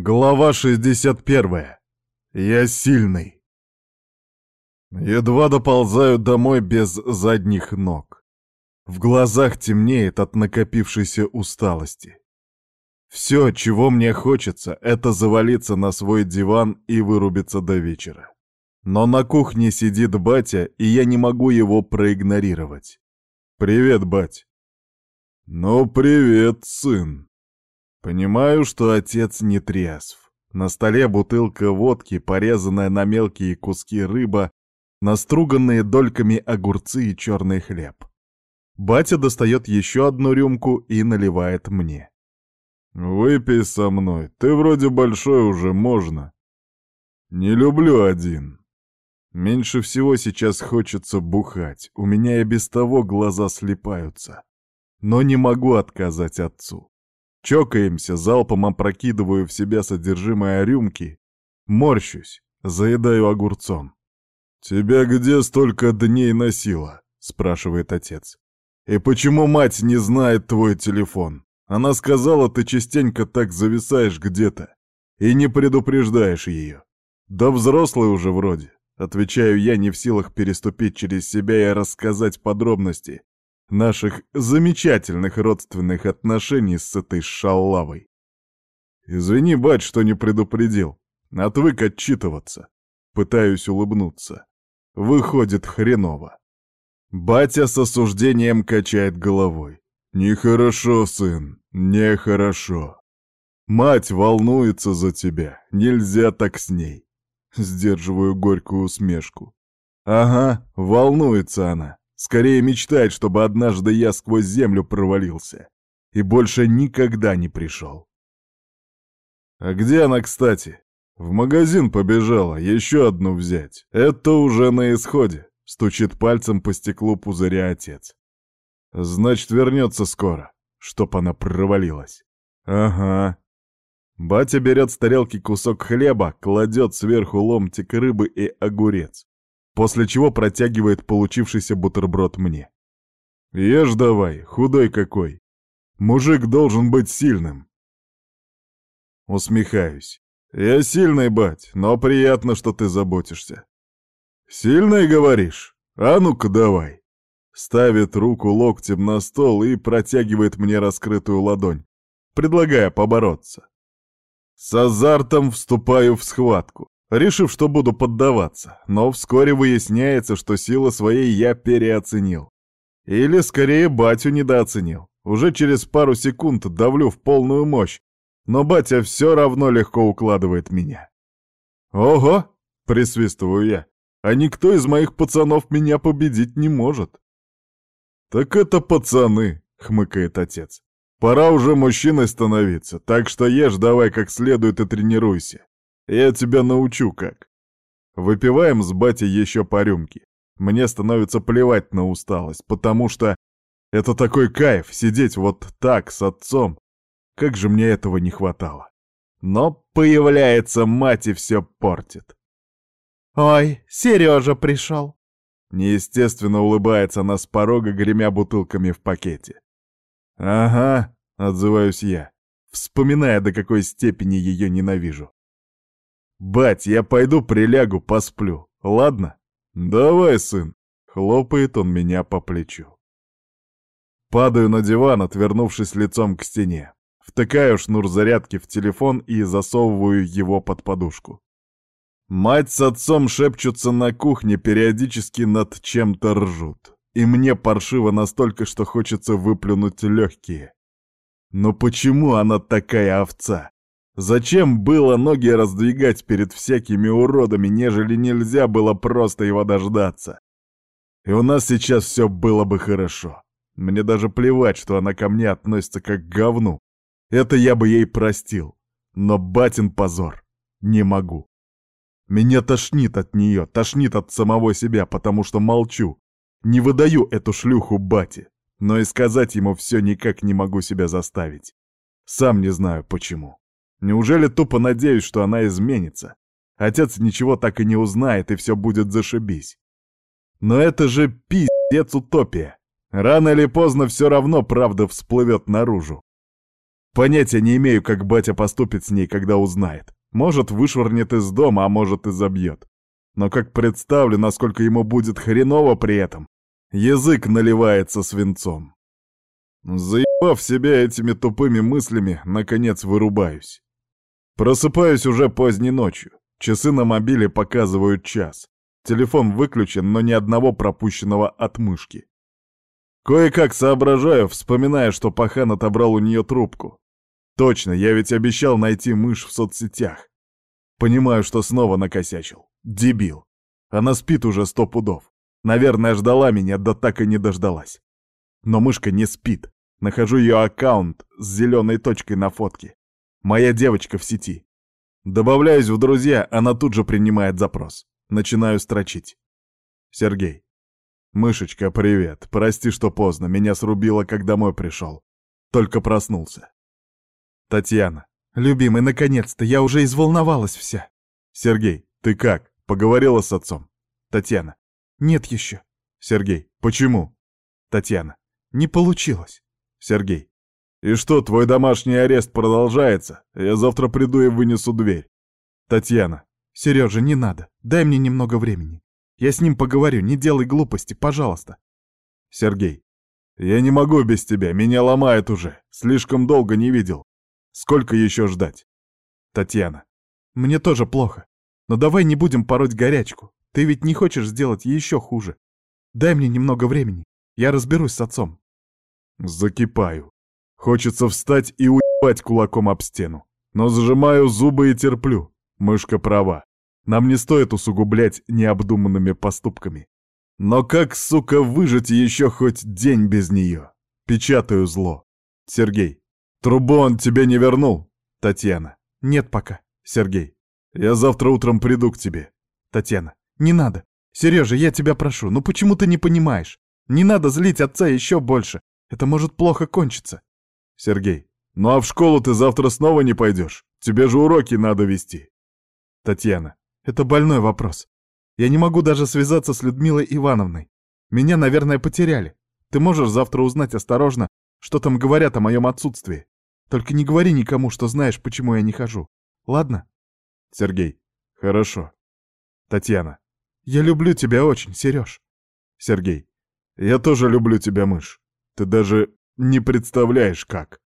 Глава 61. Я сильный. Едва доползаю домой без задних ног. В глазах темнеет от накопившейся усталости. Все, чего мне хочется, это завалиться на свой диван и вырубиться до вечера. Но на кухне сидит батя, и я не могу его проигнорировать. «Привет, бать». «Ну, привет, сын», Понимаю, что отец не трезв. На столе бутылка водки, порезанная на мелкие куски рыба, наструганные дольками огурцы и черный хлеб. Батя достает еще одну рюмку и наливает мне. «Выпей со мной, ты вроде большой уже, можно». «Не люблю один». Меньше всего сейчас хочется бухать, у меня и без того глаза слепаются. Но не могу отказать отцу. Чокаемся, залпом опрокидываю в себя содержимое рюмки, морщусь, заедаю огурцом. «Тебя где столько дней носила?» — спрашивает отец. «И почему мать не знает твой телефон? Она сказала, ты частенько так зависаешь где-то и не предупреждаешь ее. Да взрослый уже вроде». Отвечаю я, не в силах переступить через себя и рассказать подробности, наших замечательных родственных отношений с этой шалавой. Извини, бать, что не предупредил. Отвык отчитываться. Пытаюсь улыбнуться. Выходит хреново. Батя с осуждением качает головой. Нехорошо, сын, нехорошо. Мать волнуется за тебя, нельзя так с ней. Сдерживаю горькую усмешку. Ага, волнуется она. Скорее мечтает, чтобы однажды я сквозь землю провалился и больше никогда не пришел. А где она, кстати? В магазин побежала, еще одну взять. Это уже на исходе, стучит пальцем по стеклу пузыря отец. Значит, вернется скоро, чтоб она провалилась. Ага. Батя берет с тарелки кусок хлеба, кладет сверху ломтик рыбы и огурец после чего протягивает получившийся бутерброд мне. «Ешь давай, худой какой. Мужик должен быть сильным». Усмехаюсь. «Я сильный, бать, но приятно, что ты заботишься». «Сильный, говоришь? А ну-ка давай». Ставит руку локтем на стол и протягивает мне раскрытую ладонь, предлагая побороться. С азартом вступаю в схватку решив, что буду поддаваться, но вскоре выясняется, что силы своей я переоценил. Или, скорее, батю недооценил. Уже через пару секунд давлю в полную мощь, но батя все равно легко укладывает меня. «Ого!» — присвистываю я. «А никто из моих пацанов меня победить не может». «Так это пацаны», — хмыкает отец. «Пора уже мужчиной становиться, так что ешь давай как следует и тренируйся. Я тебя научу как. Выпиваем с батей еще по рюмке. Мне становится плевать на усталость, потому что это такой кайф сидеть вот так с отцом. Как же мне этого не хватало. Но появляется мать и все портит. «Ой, Сережа пришел!» Неестественно улыбается она с порога, гремя бутылками в пакете. «Ага», — отзываюсь я, вспоминая, до какой степени ее ненавижу. «Бать, я пойду прилягу, посплю, ладно?» «Давай, сын!» — хлопает он меня по плечу. Падаю на диван, отвернувшись лицом к стене. Втыкаю шнур зарядки в телефон и засовываю его под подушку. Мать с отцом шепчутся на кухне, периодически над чем-то ржут. И мне паршиво настолько, что хочется выплюнуть легкие. Но почему она такая овца? Зачем было ноги раздвигать перед всякими уродами, нежели нельзя было просто его дождаться? И у нас сейчас все было бы хорошо. Мне даже плевать, что она ко мне относится как к говну. Это я бы ей простил. Но батин позор. Не могу. Меня тошнит от нее, тошнит от самого себя, потому что молчу. Не выдаю эту шлюху бате. Но и сказать ему все никак не могу себя заставить. Сам не знаю почему. Неужели тупо надеюсь, что она изменится? Отец ничего так и не узнает, и все будет зашибись. Но это же пиздец утопия. Рано или поздно все равно правда всплывет наружу. Понятия не имею, как батя поступит с ней, когда узнает. Может, вышвырнет из дома, а может и забьет. Но как представлю, насколько ему будет хреново при этом, язык наливается свинцом. Заебав себя этими тупыми мыслями, наконец вырубаюсь. Просыпаюсь уже поздней ночью. Часы на мобиле показывают час. Телефон выключен, но ни одного пропущенного отмышки. Кое-как соображаю, вспоминая, что Пахан отобрал у нее трубку. Точно, я ведь обещал найти мышь в соцсетях. Понимаю, что снова накосячил. Дебил. Она спит уже сто пудов. Наверное, ждала меня, да так и не дождалась. Но мышка не спит. Нахожу ее аккаунт с зеленой точкой на фотке. Моя девочка в сети. Добавляюсь в друзья, она тут же принимает запрос. Начинаю строчить. Сергей. Мышечка, привет. Прости, что поздно. Меня срубило, как домой пришел. Только проснулся. Татьяна. Любимый, наконец-то, я уже изволновалась вся. Сергей, ты как? Поговорила с отцом? Татьяна. Нет еще. Сергей. Почему? Татьяна. Не получилось. Сергей. И что, твой домашний арест продолжается? Я завтра приду и вынесу дверь. Татьяна. Сережа, не надо. Дай мне немного времени. Я с ним поговорю, не делай глупости, пожалуйста. Сергей. Я не могу без тебя, меня ломает уже. Слишком долго не видел. Сколько еще ждать? Татьяна. Мне тоже плохо. Но давай не будем пороть горячку. Ты ведь не хочешь сделать еще хуже. Дай мне немного времени. Я разберусь с отцом. Закипаю. Хочется встать и уебать кулаком об стену. Но сжимаю зубы и терплю. Мышка права. Нам не стоит усугублять необдуманными поступками. Но как, сука, выжить еще хоть день без нее? Печатаю зло. Сергей. Трубу он тебе не вернул? Татьяна. Нет пока. Сергей. Я завтра утром приду к тебе. Татьяна. Не надо. Сережа, я тебя прошу, ну почему ты не понимаешь? Не надо злить отца еще больше. Это может плохо кончиться. Сергей. Ну а в школу ты завтра снова не пойдешь? Тебе же уроки надо вести. Татьяна. Это больной вопрос. Я не могу даже связаться с Людмилой Ивановной. Меня, наверное, потеряли. Ты можешь завтра узнать осторожно, что там говорят о моем отсутствии. Только не говори никому, что знаешь, почему я не хожу. Ладно? Сергей. Хорошо. Татьяна. Я люблю тебя очень, Сереж. Сергей. Я тоже люблю тебя, мышь. Ты даже не представляешь, как.